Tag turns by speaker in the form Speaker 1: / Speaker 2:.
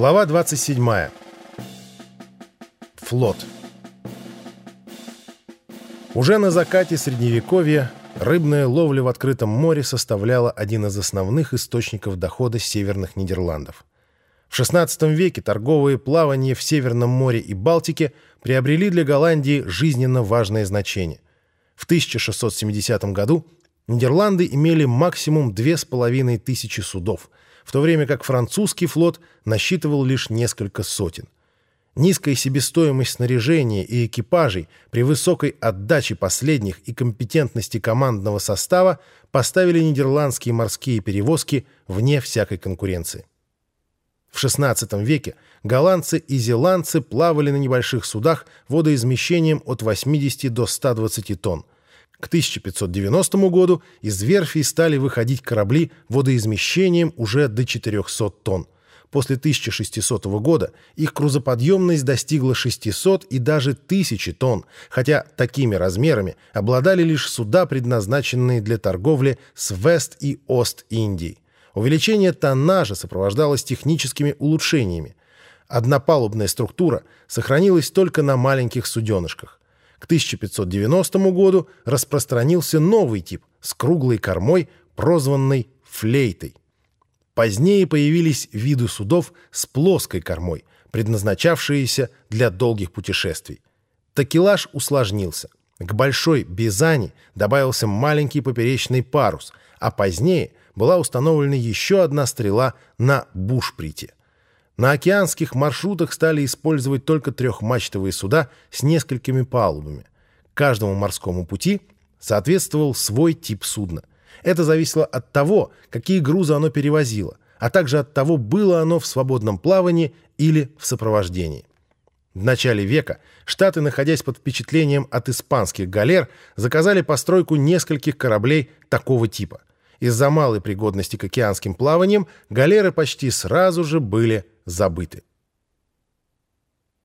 Speaker 1: Глава 27. Флот. Уже на закате Средневековья рыбная ловля в открытом море составляла один из основных источников дохода северных Нидерландов. В XVI веке торговые плавания в Северном море и Балтике приобрели для Голландии жизненно важное значение. В 1670 году Нидерланды имели максимум 2500 судов, в то время как французский флот насчитывал лишь несколько сотен. Низкая себестоимость снаряжения и экипажей при высокой отдаче последних и компетентности командного состава поставили нидерландские морские перевозки вне всякой конкуренции. В XVI веке голландцы и зеландцы плавали на небольших судах водоизмещением от 80 до 120 тонн. К 1590 году из верфей стали выходить корабли водоизмещением уже до 400 тонн. После 1600 года их грузоподъемность достигла 600 и даже 1000 тонн, хотя такими размерами обладали лишь суда, предназначенные для торговли с Вест- и Ост-Индией. Увеличение тоннажа сопровождалось техническими улучшениями. Однопалубная структура сохранилась только на маленьких суденышках. К 1590 году распространился новый тип с круглой кормой, прозванной флейтой. Позднее появились виды судов с плоской кормой, предназначавшиеся для долгих путешествий. Такелаж усложнился. К большой бизани добавился маленький поперечный парус, а позднее была установлена еще одна стрела на бушприте. На океанских маршрутах стали использовать только трехмачтовые суда с несколькими палубами. Каждому морскому пути соответствовал свой тип судна. Это зависело от того, какие грузы оно перевозило, а также от того, было оно в свободном плавании или в сопровождении. В начале века Штаты, находясь под впечатлением от испанских галер, заказали постройку нескольких кораблей такого типа. Из-за малой пригодности к океанским плаваниям галеры почти сразу же были забыты.